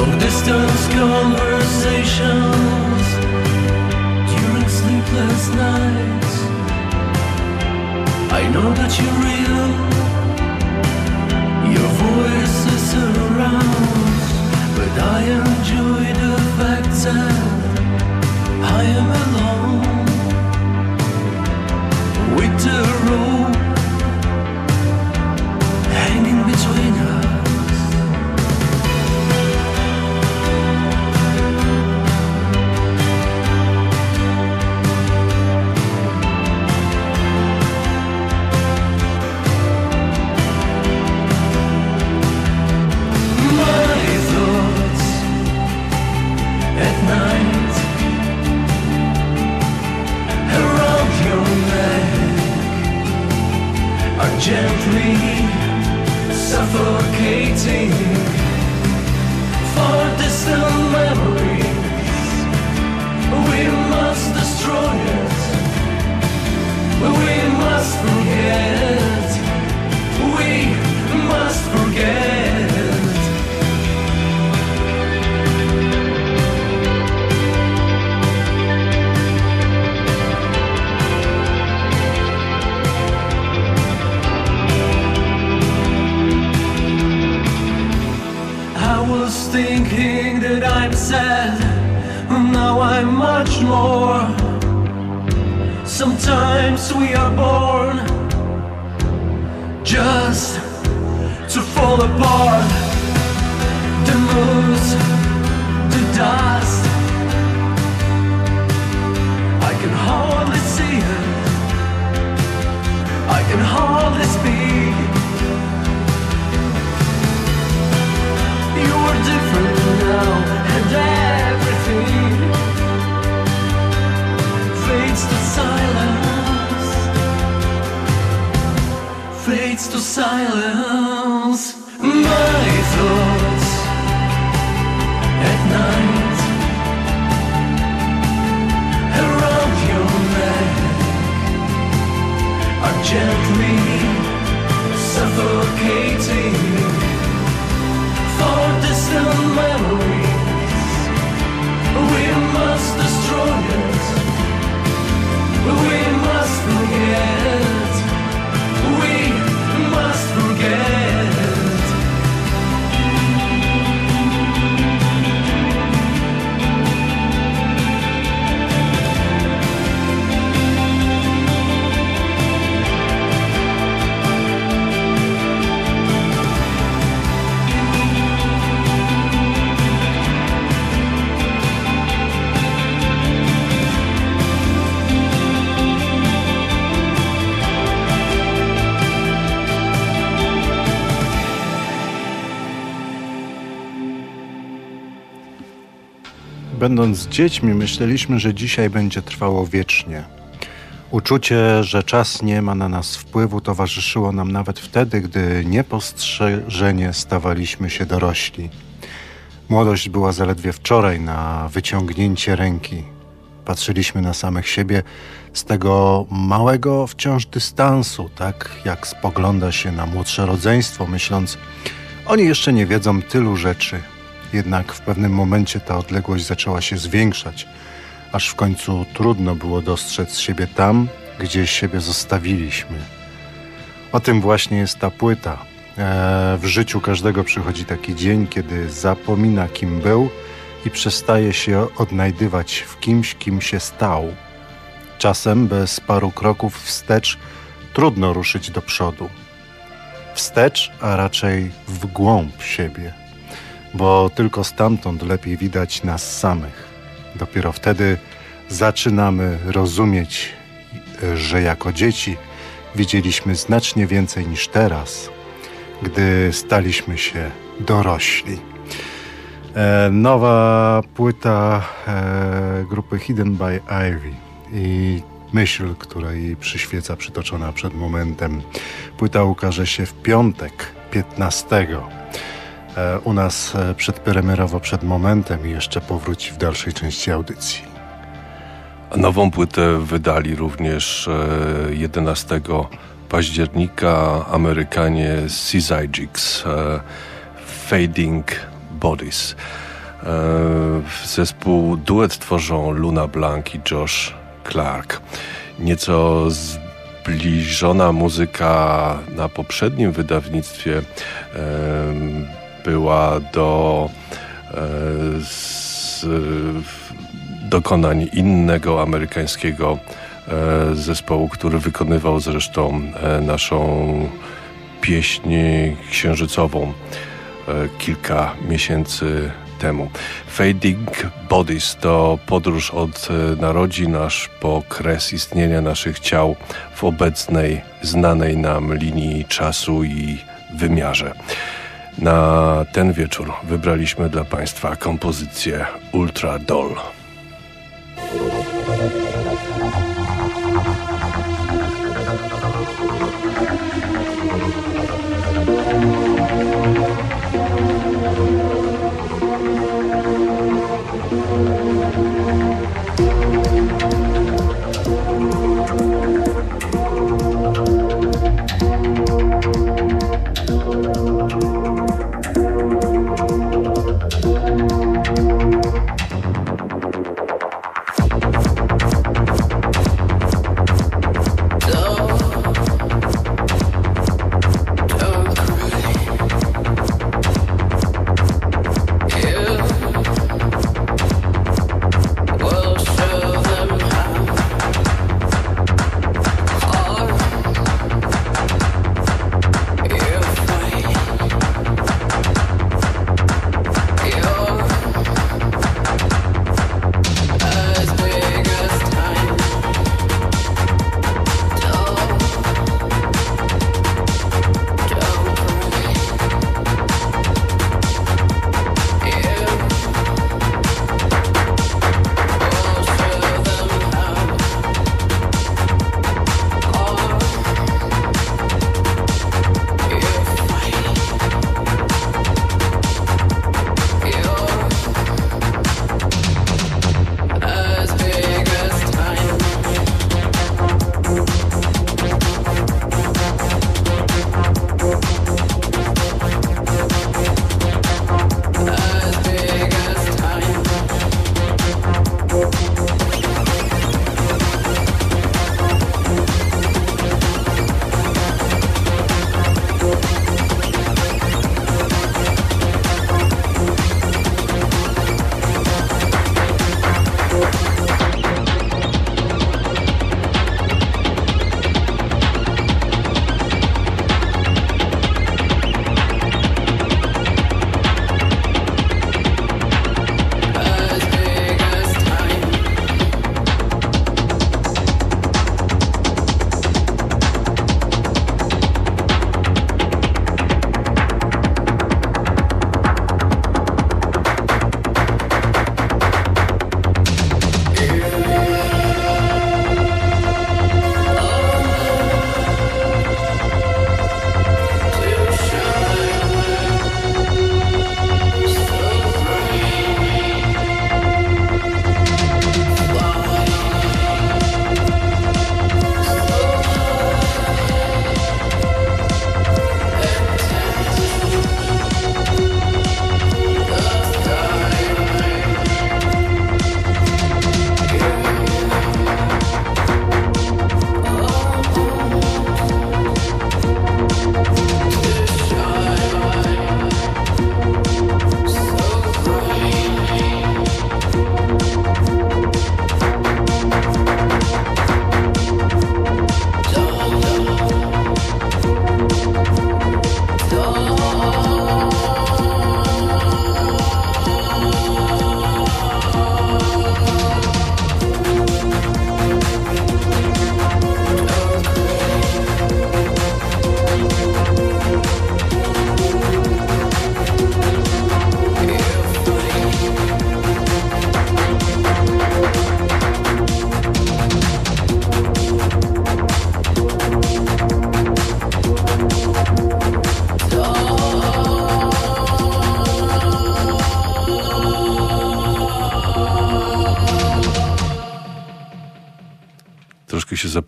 Long distance conversations during sleepless nights. I know that you're real. Your voice is around, but I enjoy the fact that I am alone with the road. helpless Będąc dziećmi, myśleliśmy, że dzisiaj będzie trwało wiecznie. Uczucie, że czas nie ma na nas wpływu, towarzyszyło nam nawet wtedy, gdy niepostrzeżenie stawaliśmy się dorośli. Młodość była zaledwie wczoraj na wyciągnięcie ręki. Patrzyliśmy na samych siebie z tego małego wciąż dystansu, tak jak spogląda się na młodsze rodzeństwo, myśląc, oni jeszcze nie wiedzą tylu rzeczy. Jednak w pewnym momencie ta odległość zaczęła się zwiększać, aż w końcu trudno było dostrzec siebie tam, gdzie siebie zostawiliśmy. O tym właśnie jest ta płyta. E, w życiu każdego przychodzi taki dzień, kiedy zapomina, kim był i przestaje się odnajdywać w kimś, kim się stał. Czasem bez paru kroków wstecz trudno ruszyć do przodu. Wstecz, a raczej w głąb siebie, bo tylko stamtąd lepiej widać nas samych. Dopiero wtedy zaczynamy rozumieć, że jako dzieci widzieliśmy znacznie więcej niż teraz, gdy staliśmy się dorośli. E, nowa płyta e, grupy Hidden by Ivy i myśl, która jej przyświeca, przytoczona przed momentem. Płyta ukaże się w piątek 15. E, u nas e, przedpremierowo przed momentem i jeszcze powróci w dalszej części audycji. Nową płytę wydali również e, 11 października Amerykanie Syzygics e, Fading Bodies. E, zespół duet tworzą Luna Blanc i Josh Clark. Nieco zbliżona muzyka na poprzednim wydawnictwie była do z, dokonań innego amerykańskiego zespołu, który wykonywał zresztą naszą pieśń księżycową kilka miesięcy temu. Fading Bodies to podróż od e, narodzin aż po kres istnienia naszych ciał w obecnej, znanej nam linii czasu i wymiarze. Na ten wieczór wybraliśmy dla Państwa kompozycję Ultra Doll.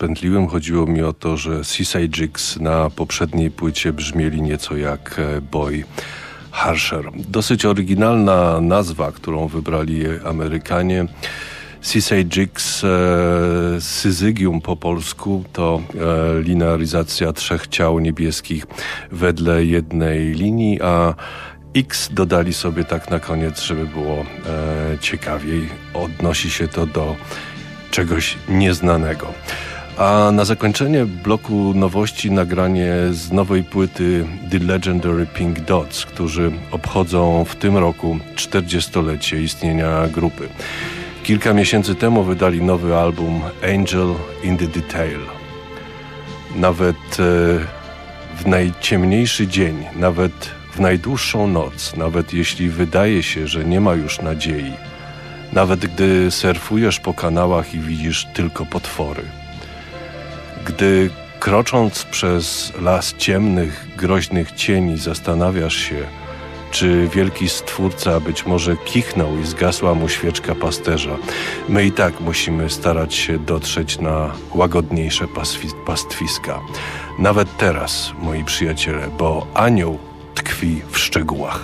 Zapętliłem. Chodziło mi o to, że Seaside Jigs na poprzedniej płycie brzmieli nieco jak e, Boy Harsher. Dosyć oryginalna nazwa, którą wybrali Amerykanie. Seaside Jigs, e, Syzygium po polsku, to e, linearyzacja trzech ciał niebieskich wedle jednej linii, a X dodali sobie tak na koniec, żeby było e, ciekawiej. Odnosi się to do czegoś nieznanego. A na zakończenie bloku nowości nagranie z nowej płyty The Legendary Pink Dots, którzy obchodzą w tym roku 40-lecie istnienia grupy. Kilka miesięcy temu wydali nowy album Angel in the Detail. Nawet e, w najciemniejszy dzień, nawet w najdłuższą noc, nawet jeśli wydaje się, że nie ma już nadziei, nawet gdy surfujesz po kanałach i widzisz tylko potwory. Gdy krocząc przez las ciemnych, groźnych cieni zastanawiasz się, czy wielki stwórca być może kichnął i zgasła mu świeczka pasterza. My i tak musimy starać się dotrzeć na łagodniejsze pastwiska. Nawet teraz, moi przyjaciele, bo anioł tkwi w szczegółach.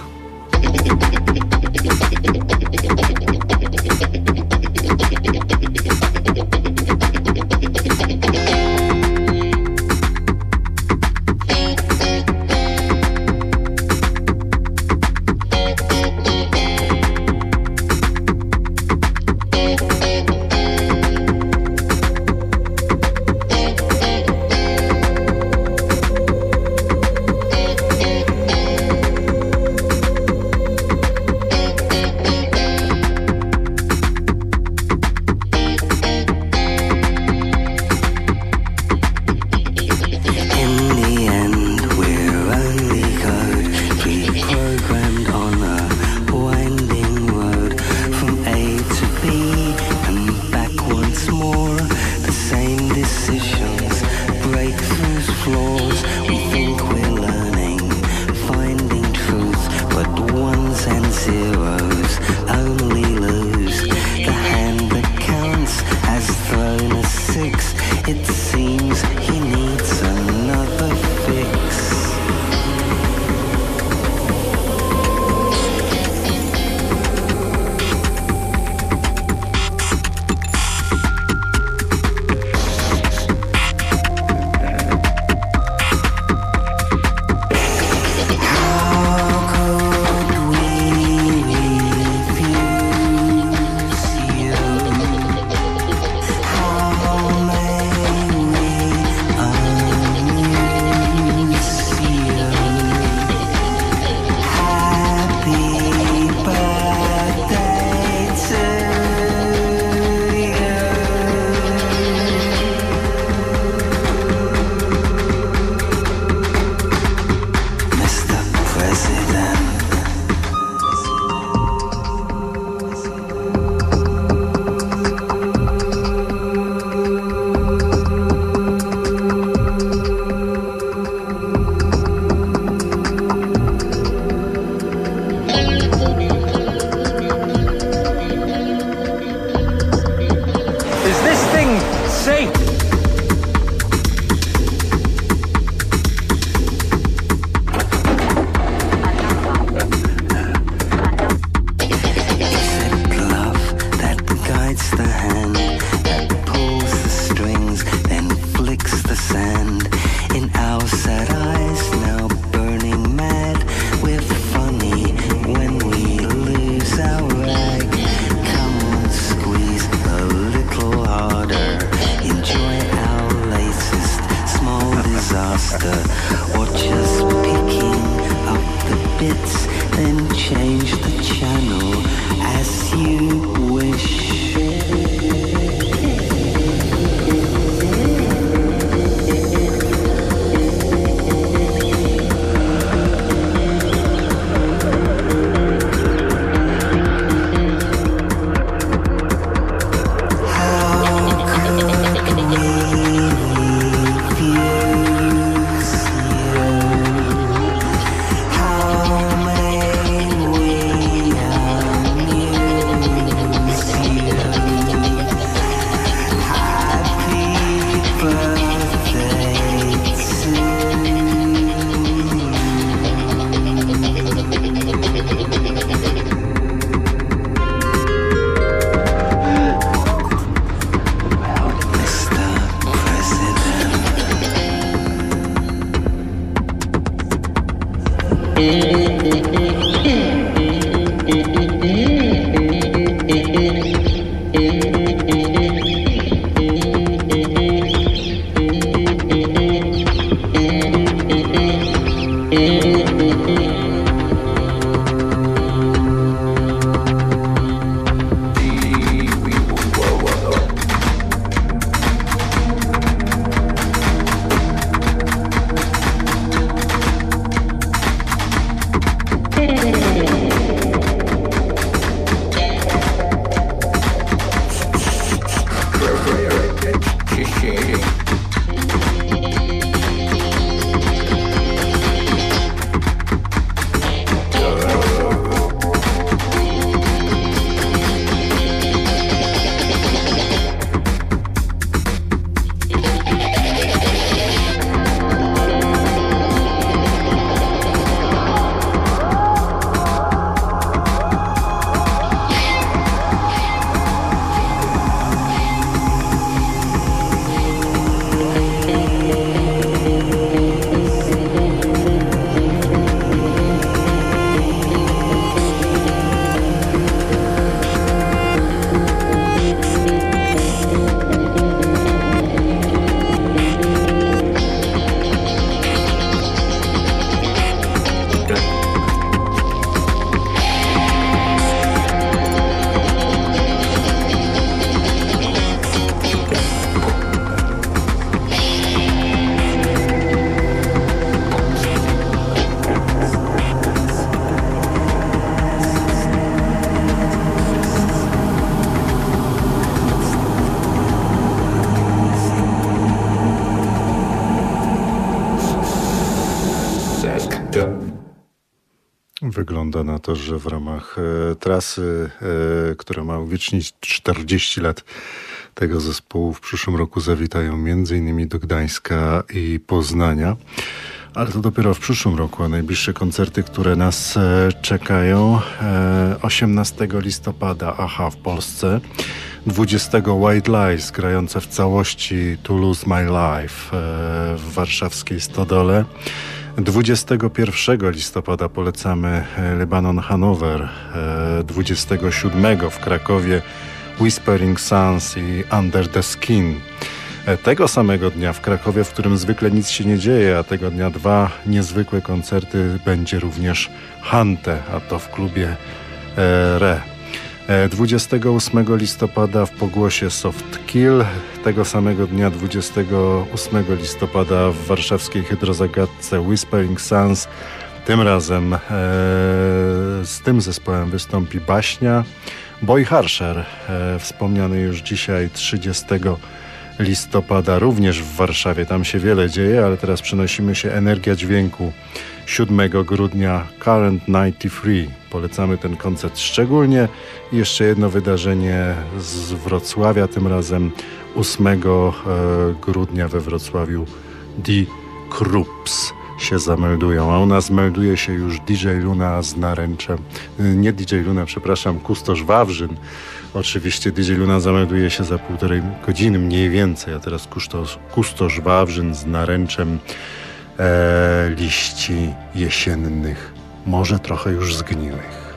oh. Wygląda na to, że w ramach e, trasy, e, która ma uwiecznić 40 lat tego zespołu, w przyszłym roku zawitają m.in. do Gdańska i Poznania. Ale to dopiero w przyszłym roku, a najbliższe koncerty, które nas e, czekają 18 listopada AHA w Polsce, 20 White Lies grające w całości To Lose My Life w warszawskiej Stodole. 21 listopada polecamy e, Lebanon Hanover, 27 e, w Krakowie Whispering Suns i Under the Skin. E, tego samego dnia w Krakowie, w którym zwykle nic się nie dzieje, a tego dnia dwa niezwykłe koncerty będzie również Hante, a to w klubie Re. 28 listopada w pogłosie Soft Kill, tego samego dnia 28 listopada w warszawskiej hydrozagadce Whispering Suns. Tym razem e, z tym zespołem wystąpi Baśnia. Boy Harsher, e, wspomniany już dzisiaj 30 listopada, również w Warszawie. Tam się wiele dzieje, ale teraz przenosimy się Energia Dźwięku 7 grudnia Current 93. Polecamy ten koncert szczególnie. I jeszcze jedno wydarzenie z Wrocławia, tym razem 8 e, grudnia we Wrocławiu The Krups się zameldują, a u nas melduje się już DJ Luna z naręczem, nie DJ Luna, przepraszam, Kustosz Wawrzyn. Oczywiście DJ Luna zamelduje się za półtorej godziny, mniej więcej, a teraz Kustosz, Kustosz Wawrzyn z naręczem e, liści jesiennych, może trochę już zgniłych.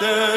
Yeah.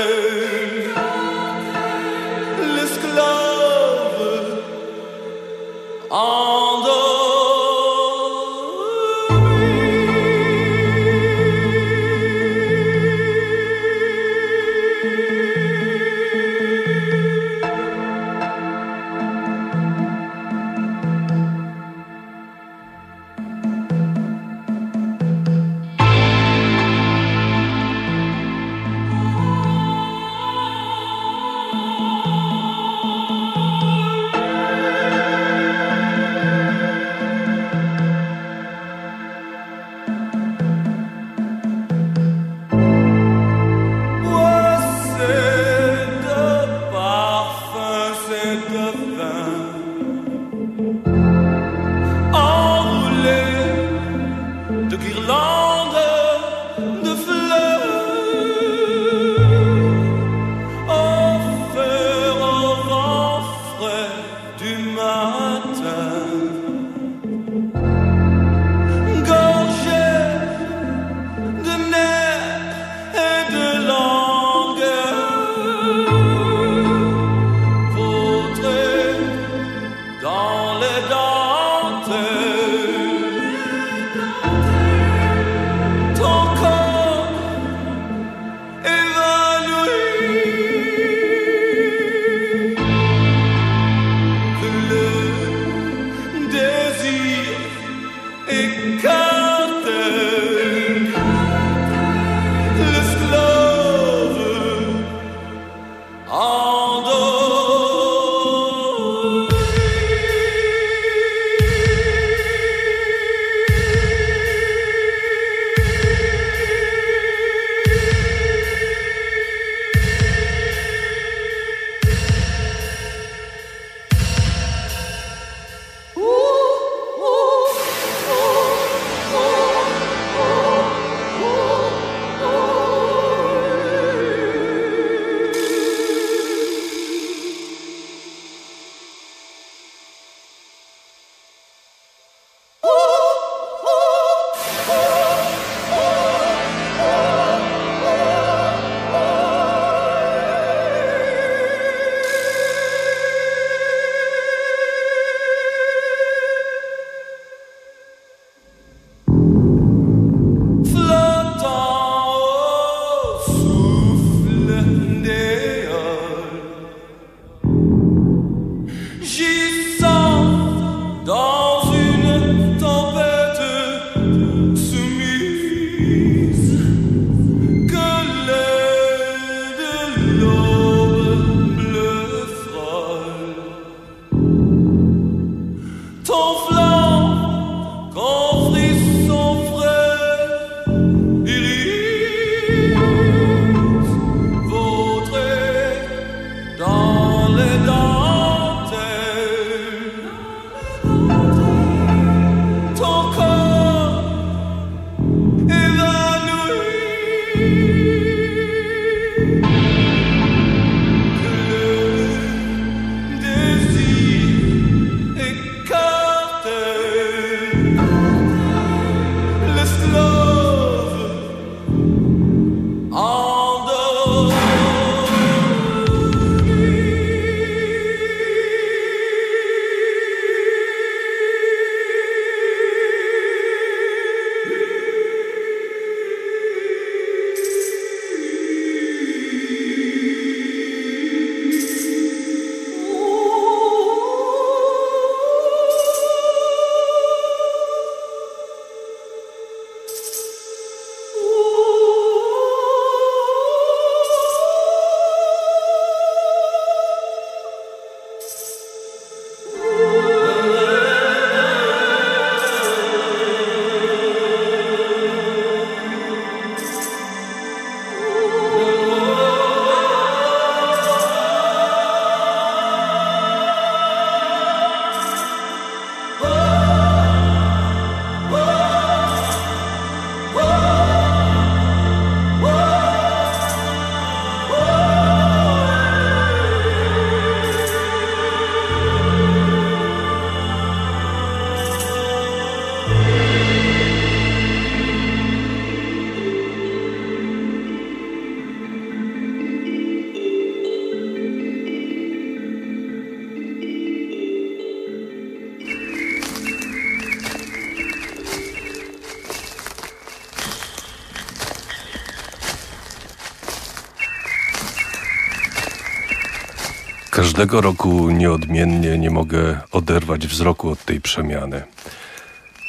Każdego roku nieodmiennie nie mogę oderwać wzroku od tej przemiany.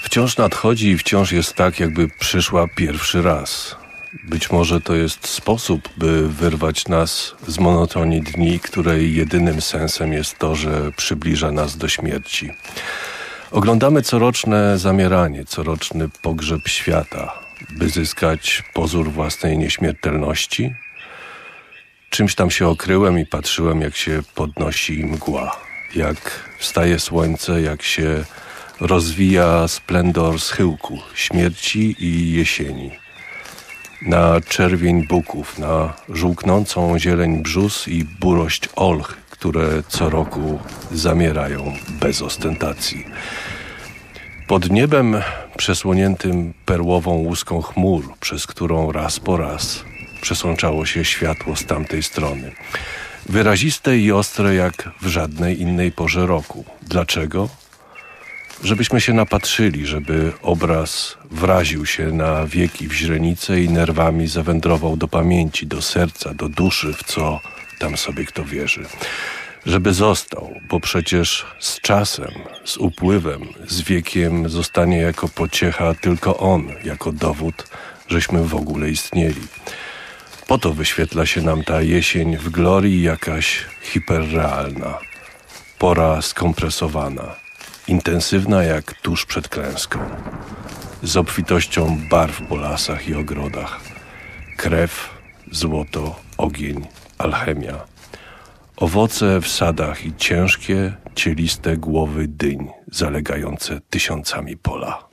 Wciąż nadchodzi i wciąż jest tak, jakby przyszła pierwszy raz. Być może to jest sposób, by wyrwać nas z monotonii dni, której jedynym sensem jest to, że przybliża nas do śmierci. Oglądamy coroczne zamieranie, coroczny pogrzeb świata, by zyskać pozór własnej nieśmiertelności. Czymś tam się okryłem i patrzyłem, jak się podnosi mgła, jak wstaje słońce, jak się rozwija splendor schyłku, śmierci i jesieni. Na czerwień buków, na żółknącą zieleń brzus i burość olch, które co roku zamierają bez ostentacji. Pod niebem przesłoniętym perłową łuską chmur, przez którą raz po raz przesączało się światło z tamtej strony. Wyraziste i ostre jak w żadnej innej porze roku. Dlaczego? Żebyśmy się napatrzyli, żeby obraz wraził się na wieki w źrenice i nerwami zawędrował do pamięci, do serca, do duszy, w co tam sobie kto wierzy. Żeby został, bo przecież z czasem, z upływem, z wiekiem zostanie jako pociecha tylko on, jako dowód, żeśmy w ogóle istnieli. Po to wyświetla się nam ta jesień w glorii jakaś hiperrealna, pora skompresowana, intensywna jak tuż przed klęską, z obfitością barw po lasach i ogrodach, krew, złoto, ogień, alchemia, owoce w sadach i ciężkie, cieliste głowy dyń zalegające tysiącami pola.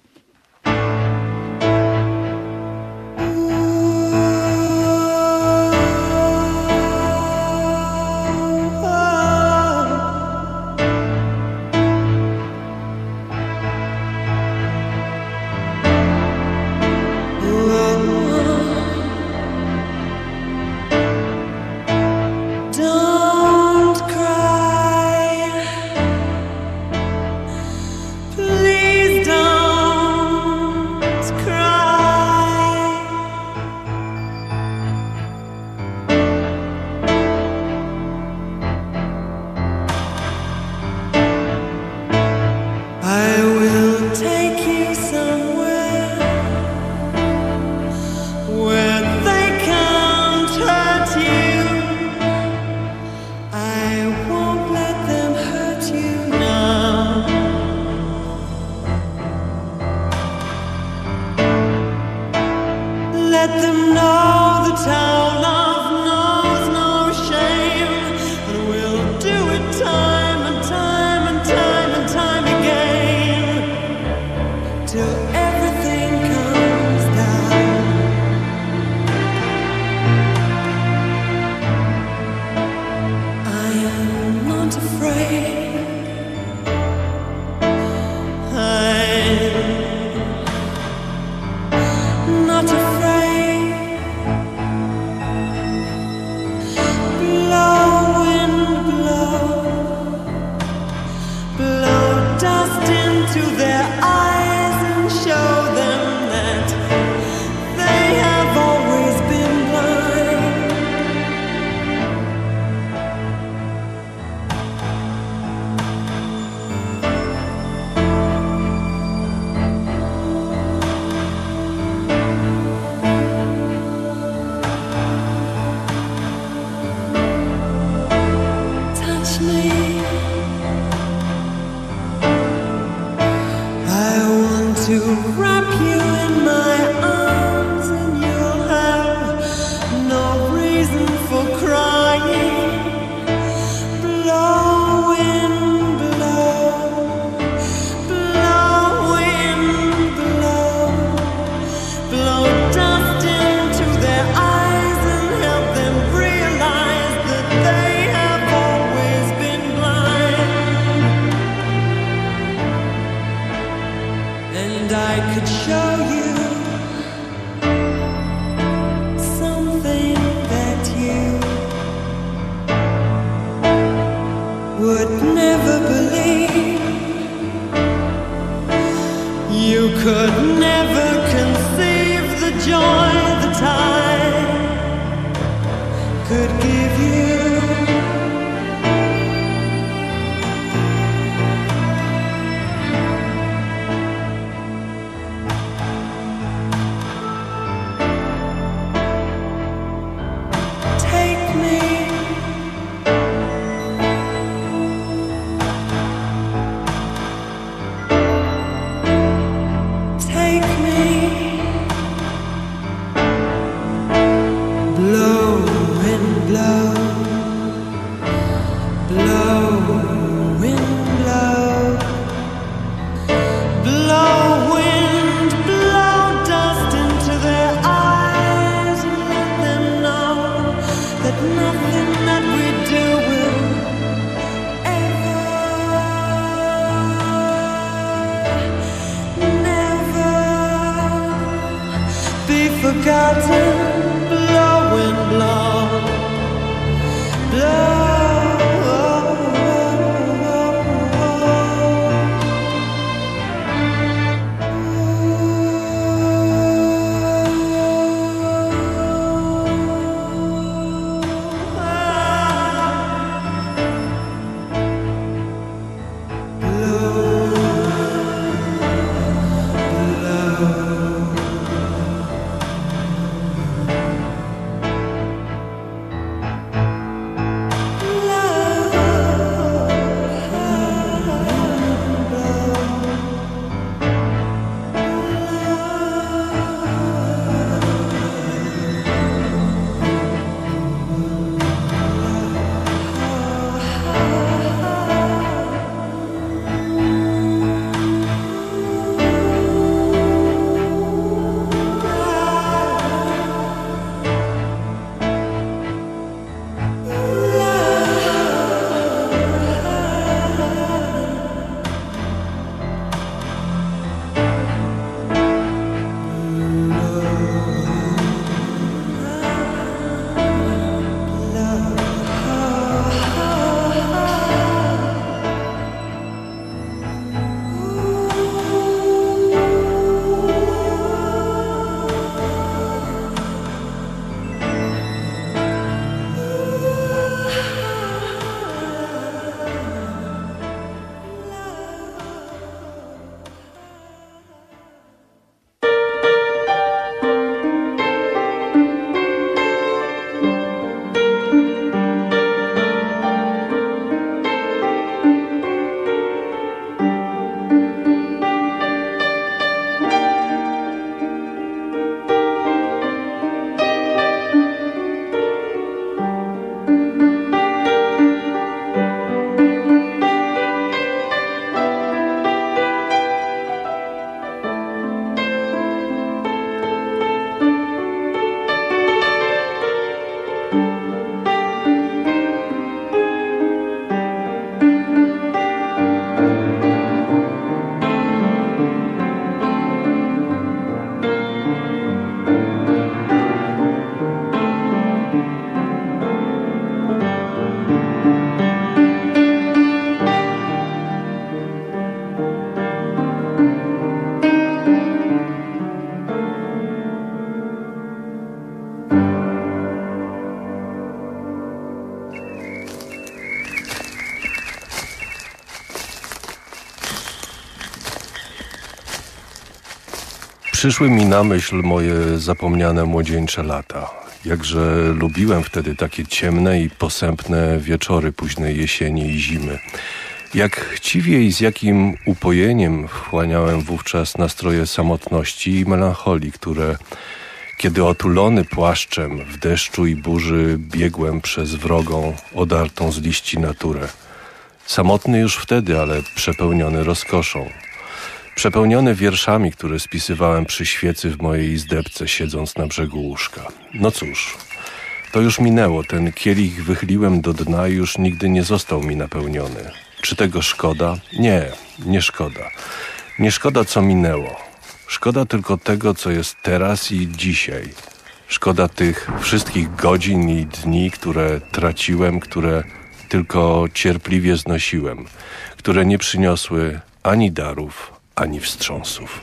to run. Przyszły mi na myśl moje zapomniane młodzieńcze lata. Jakże lubiłem wtedy takie ciemne i posępne wieczory późnej jesieni i zimy. Jak chciwie i z jakim upojeniem wchłaniałem wówczas nastroje samotności i melancholii, które kiedy otulony płaszczem w deszczu i burzy biegłem przez wrogą, odartą z liści naturę. Samotny już wtedy, ale przepełniony rozkoszą, przepełniony wierszami, które spisywałem przy świecy w mojej izdebce, siedząc na brzegu łóżka. No cóż, to już minęło. Ten kielich wychyliłem do dna i już nigdy nie został mi napełniony. Czy tego szkoda? Nie, nie szkoda. Nie szkoda, co minęło. Szkoda tylko tego, co jest teraz i dzisiaj. Szkoda tych wszystkich godzin i dni, które traciłem, które tylko cierpliwie znosiłem, które nie przyniosły ani darów, ani wstrząsów.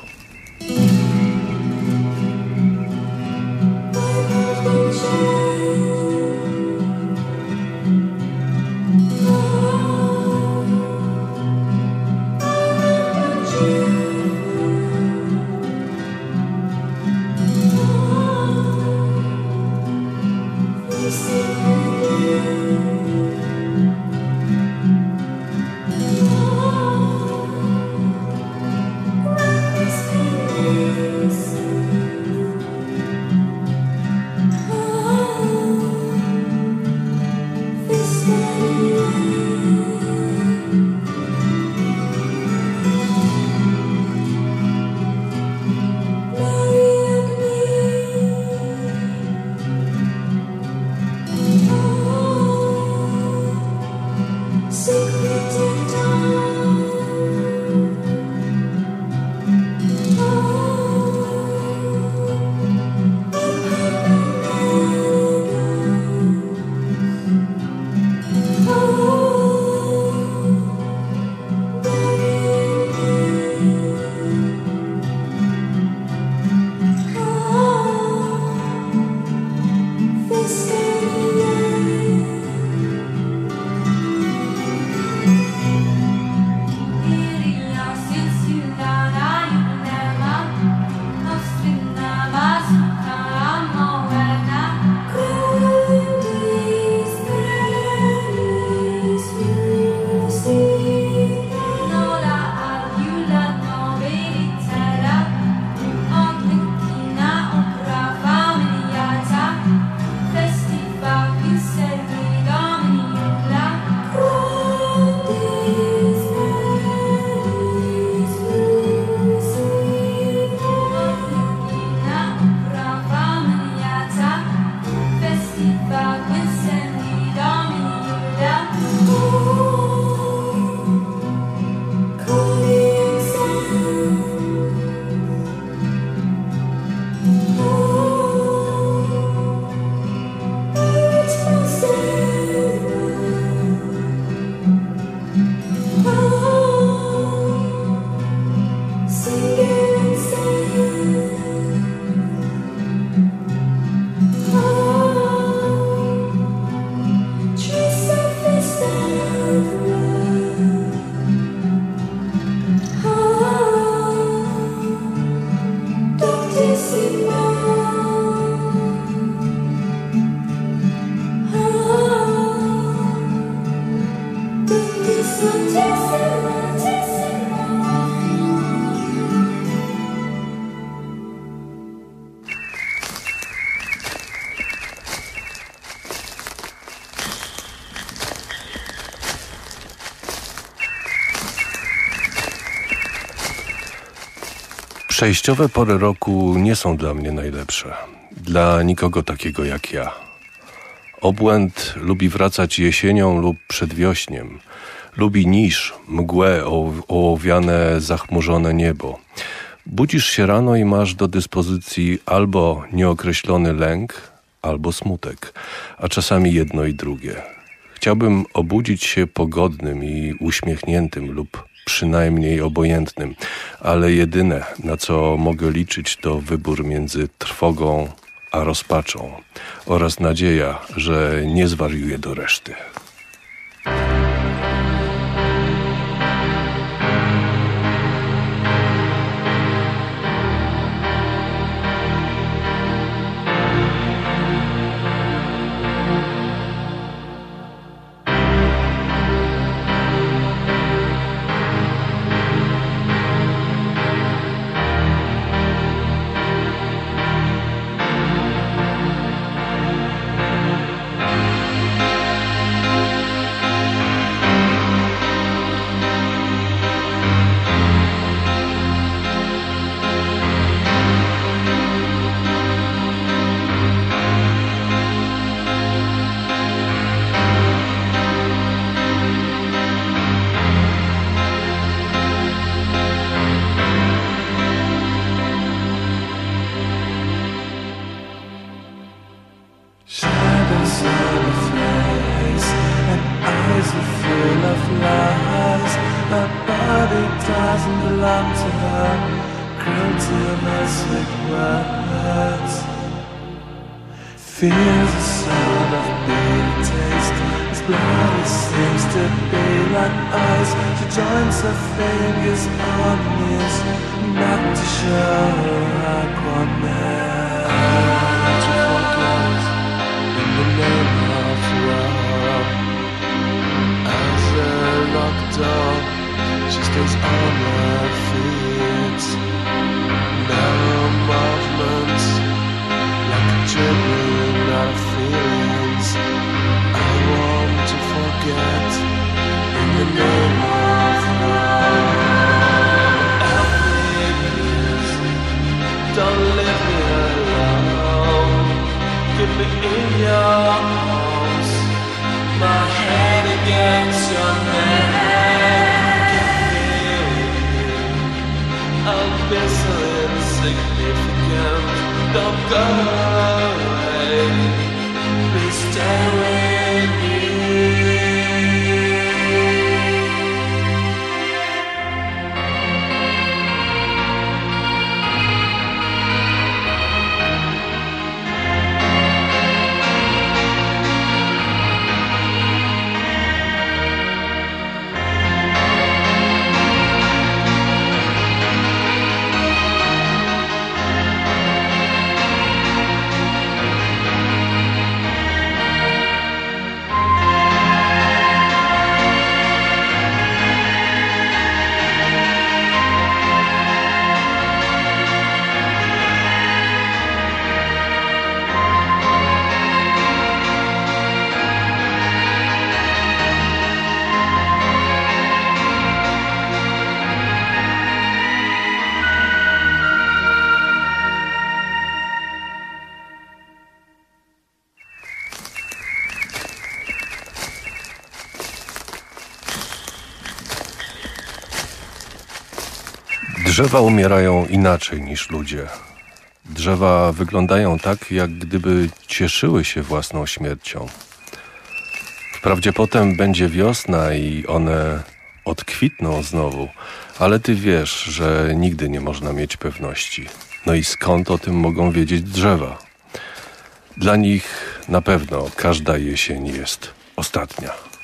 Przejściowe pory roku nie są dla mnie najlepsze. Dla nikogo takiego jak ja. Obłęd lubi wracać jesienią lub przedwiośniem. Lubi niż, mgłę, ołowiane, zachmurzone niebo. Budzisz się rano i masz do dyspozycji albo nieokreślony lęk, albo smutek, a czasami jedno i drugie. Chciałbym obudzić się pogodnym i uśmiechniętym lub przynajmniej obojętnym, ale jedyne, na co mogę liczyć, to wybór między trwogą a rozpaczą oraz nadzieja, że nie zwariuję do reszty. on my feet. summer Drzewa umierają inaczej niż ludzie. Drzewa wyglądają tak, jak gdyby cieszyły się własną śmiercią. Wprawdzie potem będzie wiosna i one odkwitną znowu, ale ty wiesz, że nigdy nie można mieć pewności. No i skąd o tym mogą wiedzieć drzewa? Dla nich na pewno każda jesień jest ostatnia.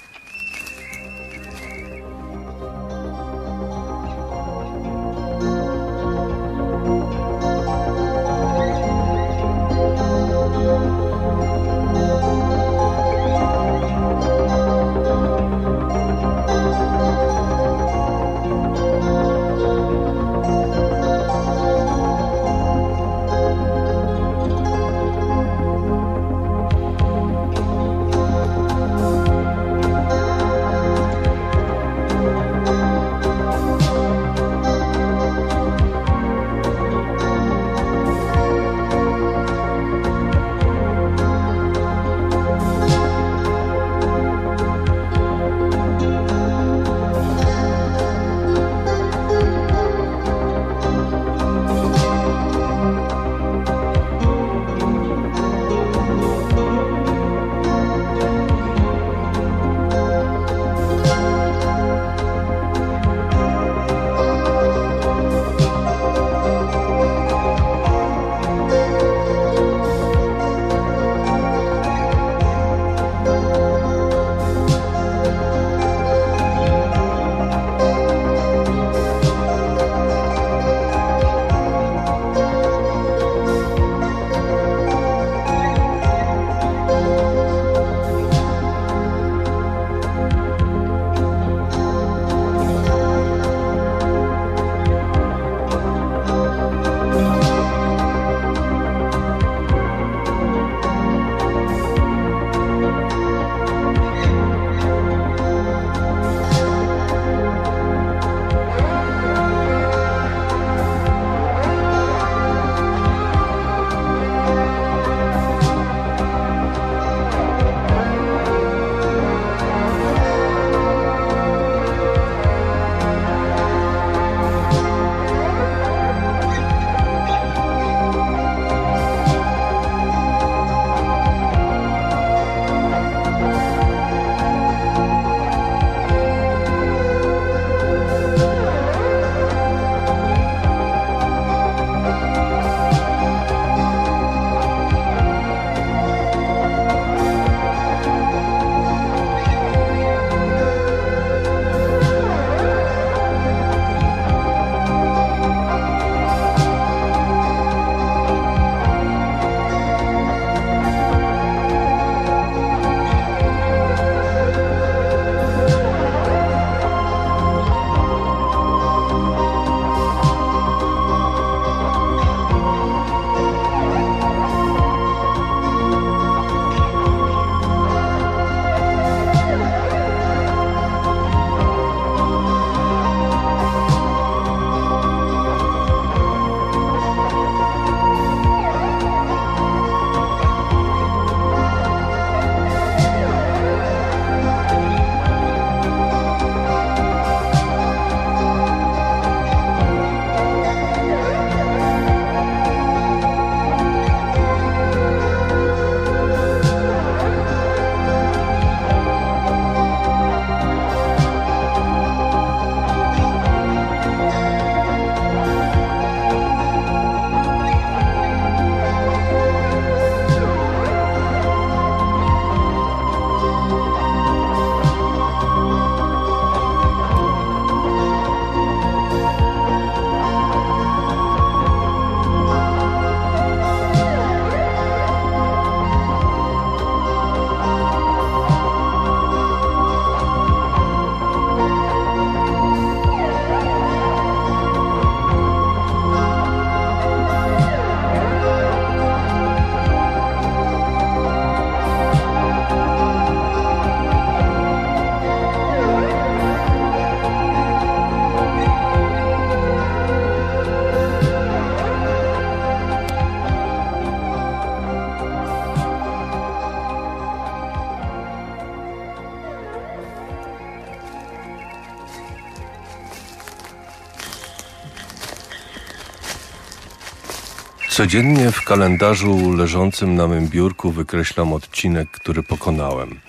Codziennie w kalendarzu leżącym na mym biurku wykreślam odcinek, który pokonałem.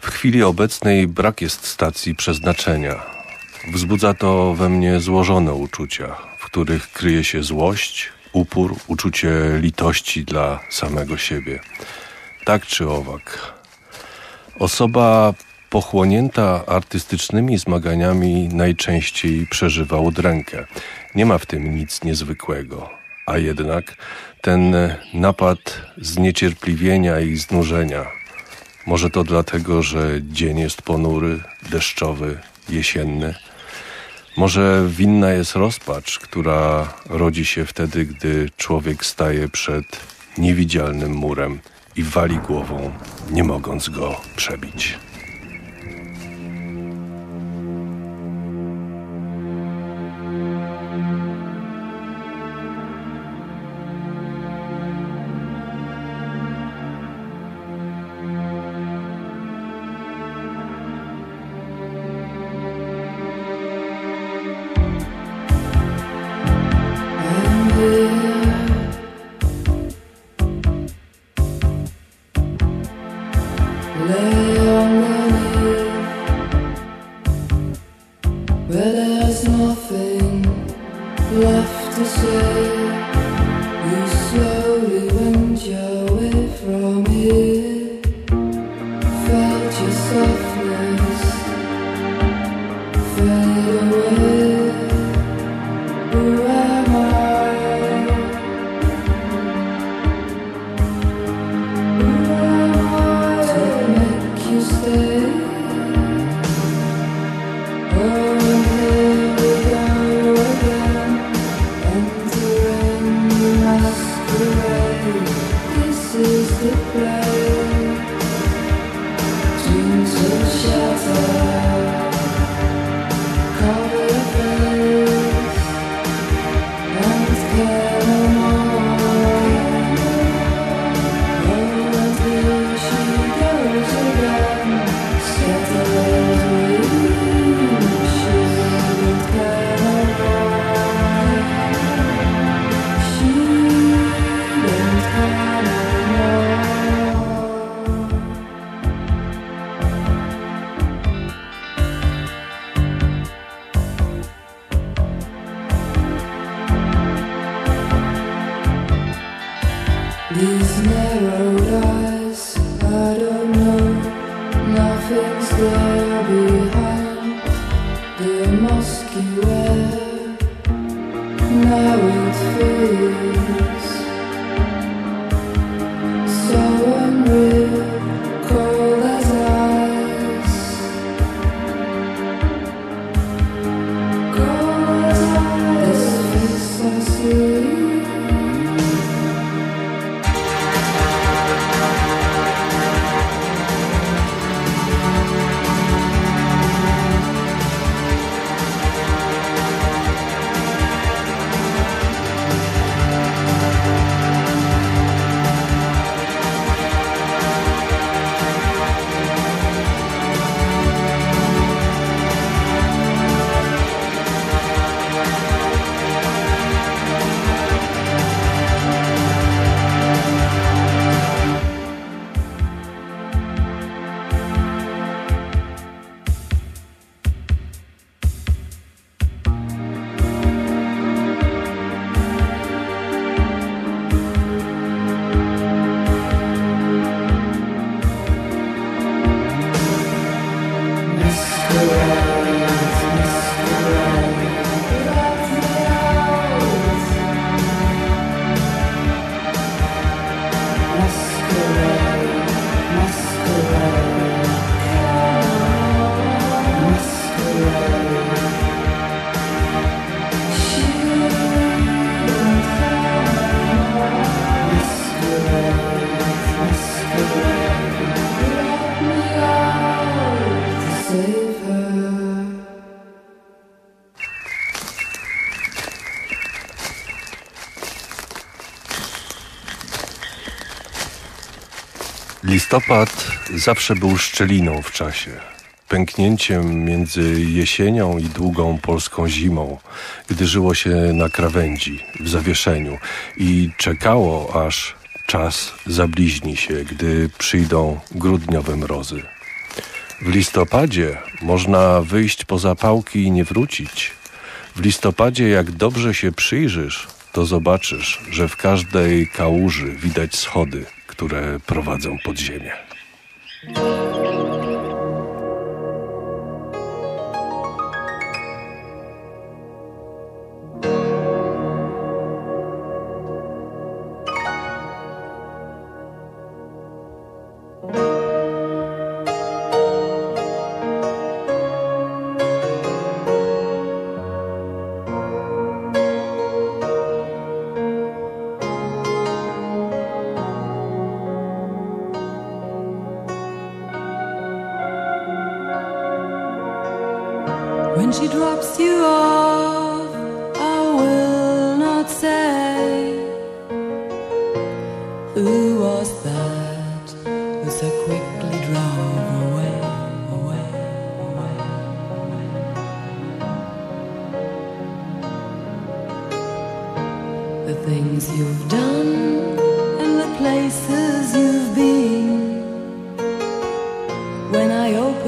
W chwili obecnej brak jest stacji przeznaczenia. Wzbudza to we mnie złożone uczucia, w których kryje się złość, upór, uczucie litości dla samego siebie. Tak czy owak. Osoba pochłonięta artystycznymi zmaganiami najczęściej przeżywa udrękę. Nie ma w tym nic niezwykłego. A jednak ten napad zniecierpliwienia i znużenia, może to dlatego, że dzień jest ponury, deszczowy, jesienny, może winna jest rozpacz, która rodzi się wtedy, gdy człowiek staje przed niewidzialnym murem i wali głową, nie mogąc go przebić. Listopad zawsze był szczeliną w czasie. pęknięciem między jesienią i długą polską zimą, gdy żyło się na krawędzi, w zawieszeniu i czekało, aż czas zabliźni się, gdy przyjdą grudniowe mrozy. W listopadzie można wyjść po zapałki i nie wrócić. W listopadzie, jak dobrze się przyjrzysz, to zobaczysz, że w każdej kałuży widać schody, które prowadzą pod ziemię.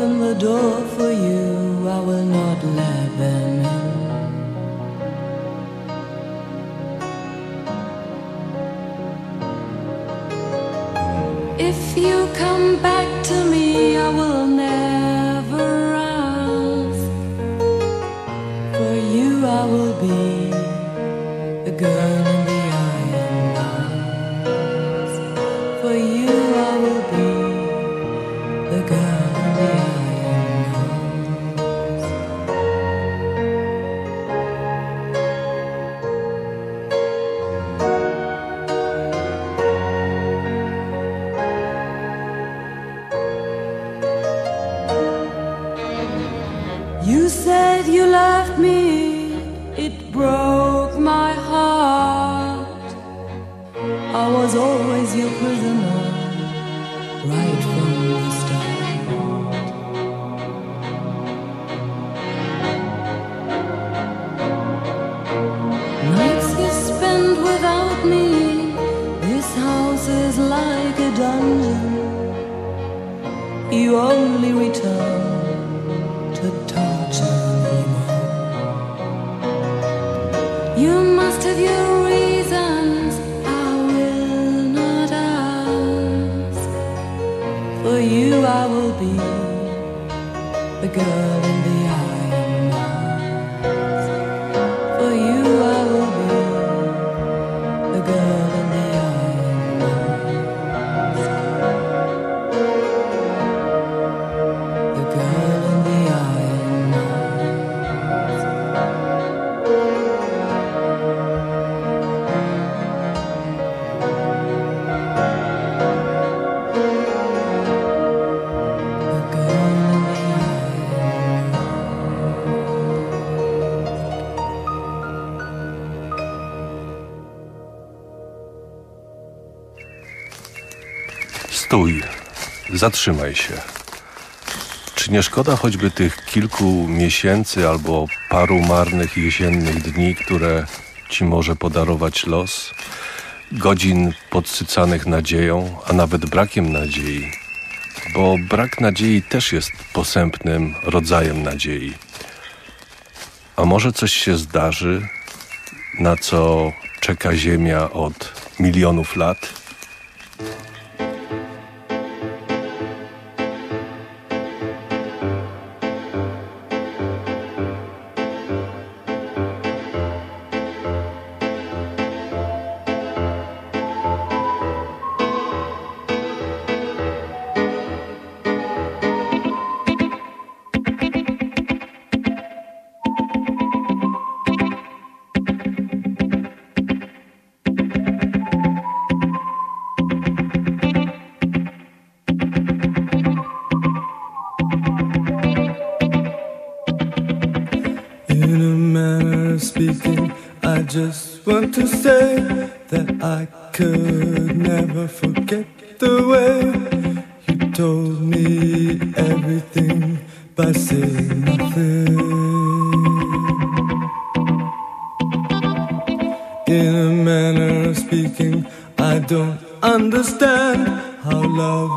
open the door for you, I will not let them in. If you come back Stój, zatrzymaj się. Czy nie szkoda choćby tych kilku miesięcy albo paru marnych jesiennych dni, które ci może podarować los? Godzin podsycanych nadzieją, a nawet brakiem nadziei, bo brak nadziei też jest posępnym rodzajem nadziei. A może coś się zdarzy, na co czeka Ziemia od milionów lat?